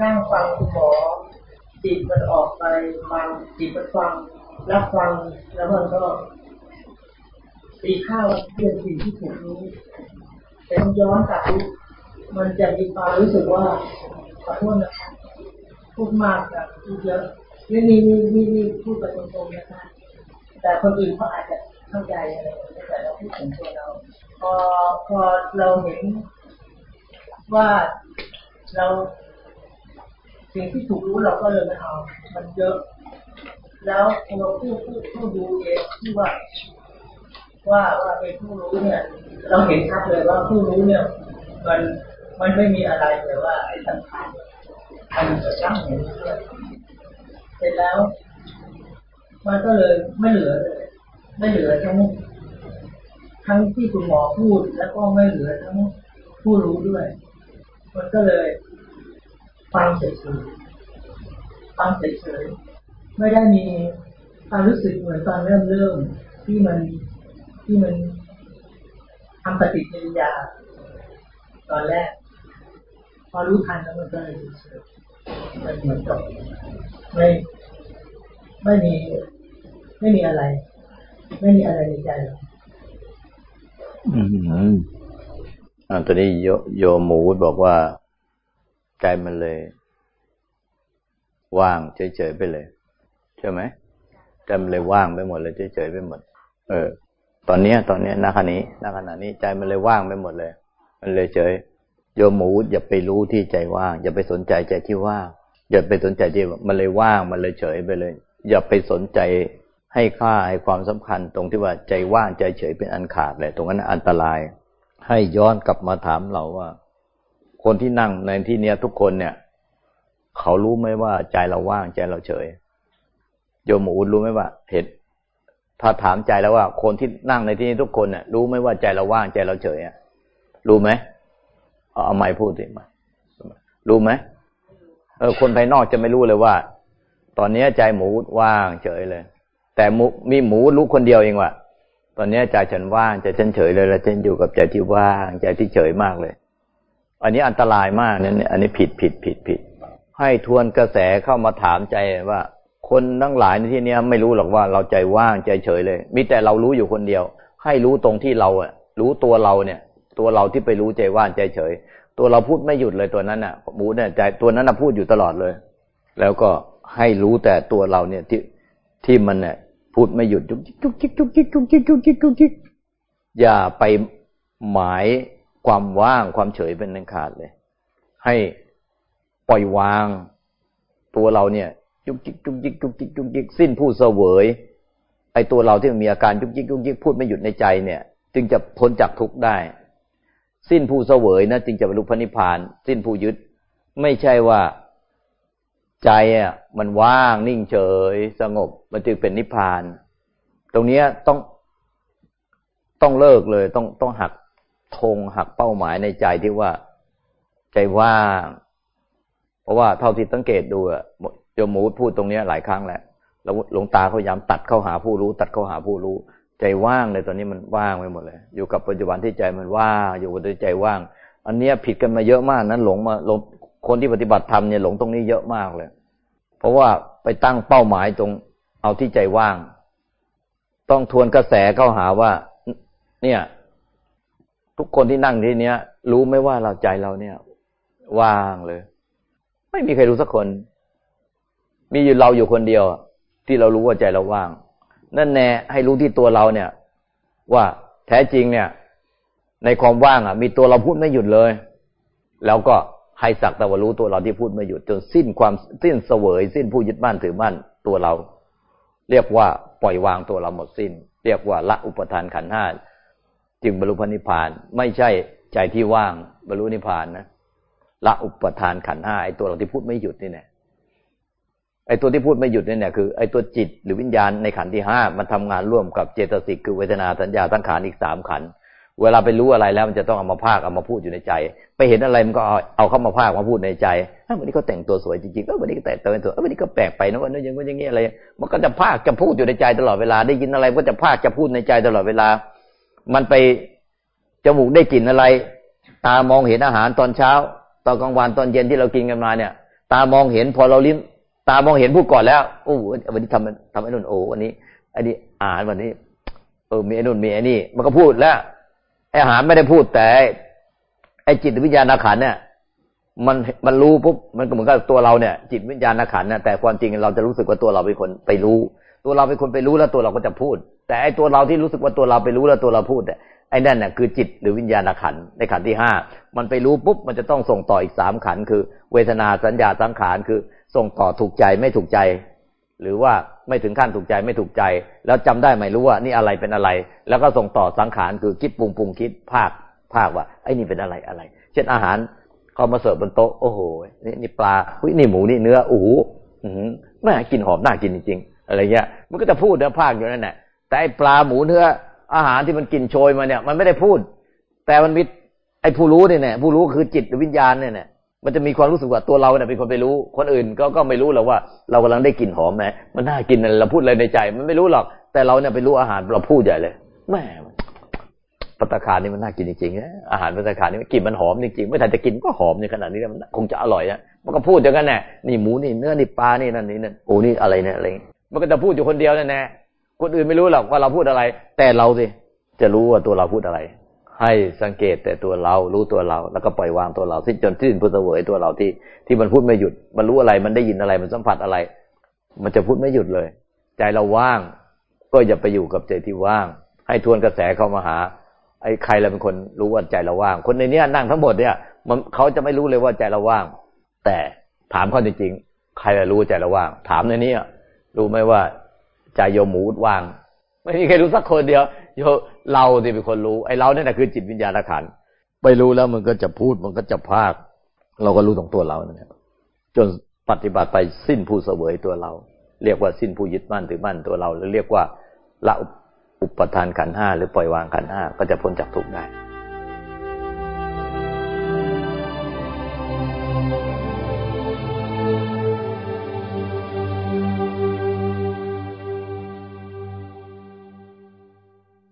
นั่งฟังคุณหมอจิตมันออกไปฟังจิตมันฟังรับฟังแล้วมันก็ตีข้าวเป็นสิ่งที่ถูกรู้แต่ต้องย้อนกลับมันจะมีความรู้สึกว่าขอโทษนะคะพูดมากกับพูดเยอะนี่นี่นี่นี่นี่พูดไปตรงๆนะคะแต่คนอื่นเขาอาจจะเข้าใจอะไรแต่เราพูดถึงตัวเรา พอพอเราเห็นว่าเรา สิ่งที่ถูกรู้เราก็เลยไม่เอา มันเยอะ แล้วเราผู้ผู้ผู้ดูเองที่ว่า ว่าว่าเป็นผู้รู้เนี่ย เราเห็นชัดเลยว่าผู้รู้เนี่ย มันมันไม่มีอะไรแต่ว่าไอ้สังขารมันจะตั้งเห็นเสร็จแล้ว มันก็เลยไม่เหลือเลยไม่เหลือทั้งทั้งที่คุณหมอพูดแล้วก็ไม่เหลือทั้งผู้รู้ด้วย มันก็เลย ฟังเฉยๆฟังเฉยๆไม่ได้มีความรู้สึกเหมือนตอนเริ่มเริ่มที่มันที่มันทำปฏิกิริยา ตอนแรก พอรู้ทันแล้วมันก็เลยเฉยมันเหมือนกับไม่ไม่มีไม่มีอะไร ไม่มีอะไรในใจเราอืมอ่าตอนนี้โยโยหมูบอกว่า ใจมันเลย ว่างเฉยๆไปเลย ใช่ไหมใจมันเลยว่างไปหมดเลยเฉยๆไปหมด เออ ตอนนี้ตอนนี้ณขณะนี้ณขณะนี้ใจมันเลยว่างไปหมดเลย มันเลยเฉยโยมหมูอย่าไปรู้ที่ใจว่าง อย่าไปสนใจใจที่ว่างอย่าไปสนใจที่มันเลยว่างมันเลยเฉยไปเลย อย่าไปสนใจให้ค่าให้ความสำคัญ ตรงที่ว่าใจว่างใจเฉยเป็นอันขาดเลยตรงนั้นอันตราย ให้ย้อนกลับมาถามเราว่า คนที่นั่งในที่เนี้ยทุกคนเนี่ย เขารู้ไหมว่าใจเราว่างใจเราเฉย โยมอุดรู้ไหมว่าเห็นถ้าถามใจแล้วว่า คนที่นั่งในที่นี้ทุกคนเนี่ยรู้ไหมว่าใจเราว่างใจเราเฉยอะรู้ไหมเอาไม้พูดสิมารู้ไหมเออ คนภายนอกจะไม่รู้เลยว่า ตอนนี้ใจหมูว่างเฉยเลย แต่มีหมูรู้คนเดียวเองว่าตอนนี้ใจฉันว่างใจฉันเฉยเลยแล้วฉันอยู่กับใจที่ว่างใจที่เฉยมากเลย อันนี้อันตรายมากนั่นอันนี้ผิดผิดผิดผิด ให้ทวนกระแสเข้ามาถามใจว่า คนทั้งหลายในที่นี้ไม่รู้หรอกว่าเราใจว่างใจเฉยเลย มีแต่เรารู้อยู่คนเดียว ให้รู้ตรงที่เราอะรู้ตัวเราเนี่ย ตัวเราที่ไปรู้ใจว่างใจเฉย ตัวเราพูดไม่หยุดเลยตัวนั้นอะหมูเนี่ยใจตัวนั้นอะพูดอยู่ตลอดเลย แล้วก็ให้รู้แต่ตัวเราเนี่ยที่ที่มันเนี่ยพูดไม่หยุดจุกจิกจุกจิกจุกจิกจุกจิกจุกจิกจุกจิกอย่าไปหมาย ความว่างความเฉยเป็นนันขาดเลย ให้ปล่อยวางตัวเราเนี่ยจุกจิกจุกจิกจุกจิกจุกจิกสิ้นผู้เสวยไอตัวเราที่มีอาการจุกจิกจุกจิกพูดไม่หยุดในใจเนี่ย จึงจะพ้นจากทุกข์ได้ สิ้นผู้เสวยนะจึงจะบรรลุพระนิพพาน สิ้นผู้ยึด ไม่ใช่ว่าใจอะมันว่างนิ่งเฉย สงบ มันจึงเป็นนิพพาน ตรงนี้ต้องต้องเลิกเลย ต้องต้องหัก ธงหักเป้าหมายในใจที่ว่า ใจว่าง เพราะว่าเท่าที่สังเกตดูอะโยมมูดพูดตรงนี้หลายครั้งแล้วแล้วหลวงตาเขายายามตัดเข้าหาผู้รู้ ตัดเข้าหาผู้รู้ ใจว่างเลยตอนนี้มันว่างไปหมดเลย อยู่กับปัจจุบันที่ใจมันว่างอยู่กับใจว่าง อันเนี้ยผิดกันมาเยอะมากนั้นหลงมาหลงคนที่ปฏิบัติธรรมเนี่ยหลงตรงนี้เยอะมากเลย เพราะว่าไปตั้งเป้าหมายตรงเอาที่ใจว่าง ต้องทวนกระแสเข้าหาว่า เนี่ย ทุกคนที่นั่งที่เนี้ย รู้ไหมว่าเราใจเราเนี่ย ว่างเลย ไม่มีใครรู้สักคน มีอยู่เราอยู่คนเดียว ที่เรารู้ว่าใจเราว่าง นั่นแน่ให้รู้ที่ตัวเราเนี่ย ว่าแท้จริงเนี่ย ในความว่างอะ มีตัวเราพูดไม่หยุดเลย แล้วก็ให้สักแต่ว่ารู้ตัวเราที่พูดไม่หยุด จนสิ้นความสิ้นเสวย สิ้นผู้ยึดมั่นถือมั่นตัวเรา เรียกว่าปล่อยวางตัวเราหมดสิ้น เรียกว่าละอุปทานขันห้า จึงบรรลุพระนิพพาน ไม่ใช่ใจที่ว่างบรรลุนิพพานนะละอุปทานขันห้าไอตัวเราที่พูดไม่หยุดนี่เนี่ยไอตัวที่พูดไม่หยุดนี่เนี่ยคือไอตัวจิตหรือวิญญาณในขันที่ห้ามันทำงานร่วมกับเจตสิกคือเวทนาสัญญาทั้งขันอีกสามขัน เวลาไปรู้อะไรแล้วมันจะต้องเอามาภาคเอามาพูดอยู่ในใจ ไปเห็นอะไรมันก็เอาเอาเข้ามาภาคมาพูดในใจวันนี้เขาแต่งตัวสวยจริงๆเออวันนี้ก็แต่งตัวสวยวันนี้ก็แปลกไปนะวันนี้อย่างนี้อย่างนี้อะไร มันก็จะภาคจะพูดอยู่ในใจตลอดเวลาได้ยินอะไรก็จะภาคจะพูดในใจตลอดเวลา มันไปจมูกได้กลิ่นอะไร ตามองเห็นอาหารตอนเช้า ตอนกลางวันตอนเย็นที่เรากินกันมาเนี่ย ตามองเห็นพอเราลิ้ม ตามองเห็นพูดก่อนแล้วโอ้วันนี้ทำทำไอ้นู่นโอ้วันนี้อันนี้อาหารวันนี้ เออมีไอ้นู่นมีไอ้นี่ มันก็พูดแล้วไอ้อาหารไม่ได้พูดแต่ ไอ้จิตวิญญาณขันเนี่ยมันมันรู้ปุ๊บมันก็เหมือนกับตัวเราเนี่ย จิตวิญญาณขันเนี่ยแต่ความจริงเราจะรู้สึกว่าตัวเราเป็นคนไปรู้ ตัวเราเป็นคนไปรู้แล้วตัวเราก็จะพูด แต่ไอตัวเราที่รู้สึกว่าตัวเราไปรู้แล้วตัวเราพูดเนี่ยไอ้นั่นน่ะคือจิตหรือวิญญาณขันในขันที่ห้ามันไปรู้ปุ๊บมันจะต้องส่งต่ออีกสามขันคือ เวทนาสัญญาสังขารคือส่งต่อถูกใจไม่ถูกใจ หรือว่าไม่ถึงขั้นถูกใจไม่ถูกใจ แล้วจำได้ไหมรู้ว่านี่อะไรเป็นอะไร แล้วก็ส่งต่อสังขารคือคิดปรุงปรุงคิดภาคภาคว่าไอ้นี่เป็นอะไรอะไร เช่นอาหารเขามาเสิร์ฟบนโต๊ะโอ้โหนี่นี่ปลาหุ้ยนี่หมูนี่เนื้อโอ้โหน่ากินหอมน่ากินจริงๆอะไรเงี้ยมันก็จะพูดเนื้อภาคอยู่นั่นแหละ แต่ไอปลาหมูเนื้อ อาหารที่มันกินโชยมาเนี่ย มันไม่ได้พูด แต่มันมีไอ้ผู้รู้เนี่ยผู้รู้คือจิตหรือวิญญาณเนี่ยมันจะมีความรู้สึกว่าตัวเราเนี่ยเป็นคนไปรู้ คนอื่นก็ก็ไม่รู้หรอกว่า เรากำลังได้กลิ่นหอมไหมมันน่ากินเราพูดอะไรในใจ มันไม่รู้หรอก แต่เราเนี่ยไปรู้อาหารเราพูดใหญ่เลยแม่ปัตตาคารนี่มันน่ากินจริงๆนะอาหารปัตตาคารนี่กลิ่นมันหอมจริงๆไม่ทันจะกินก็หอมในขนาดนี้มันคงจะอร่อยนะมันก็พูดอย่างนั้นแน่นี่หมูนี่เนื้อนี่ปลานี่นั่นนี่นั่นโอ้นี่อะไรเนี่ยอะไรมันก็จะพูดอยู่คนเดียวนั่นแน่ คนอื่นไม่รู้หรอกว่าเราพูดอะไร แต่เราสิจะรู้ว่าตัวเราพูดอะไร ให้สังเกตแต่ตัวเรารู้ตัวเรา แล้วก็ปล่อยวางตัวเราสิ้นจนสิ้นพุทธเวยตัวเราที่ที่มันพูดไม่หยุด มันรู้อะไรมันได้ยินอะไรมันสัมผัสอะไร มันจะพูดไม่หยุดเลย ใจเราว่าง ก็อย่าไปอยู่กับใจที่ว่าง ให้ทวนกระแสเข้ามาหาไอ้ใครเราเป็นคนรู้ว่าใจเราว่าง คนในนี้นั่งทั้งหมดเนี่ยมันเขาจะไม่รู้เลยว่าใจเราว่าง แต่ถามเขาจริงๆใครรู้ใจเราว่าง ถามในนี้รู้ไหมว่า ใจโยมหมูว่าง ไม่มีใครรู้สักคนเดียวโยเราที่เป็นคนรู้ไอ้เราเนี่ยนะคือจิตวิญญาณขันไปรู้แล้วมันก็จะพูดมันก็จะพาก เราก็รู้ตรงตัวเราเนี่ยจนปฏิบัติไปสิ้นผู้เสวยตัวเรา เรียกว่าสิ้นผู้ยึดมั่นถือมั่นตัวเราหรือเรียกว่าละอุปทานขันห้าหรือปล่อยวางขันห้าก็จะพ้นจากทุกข์ได้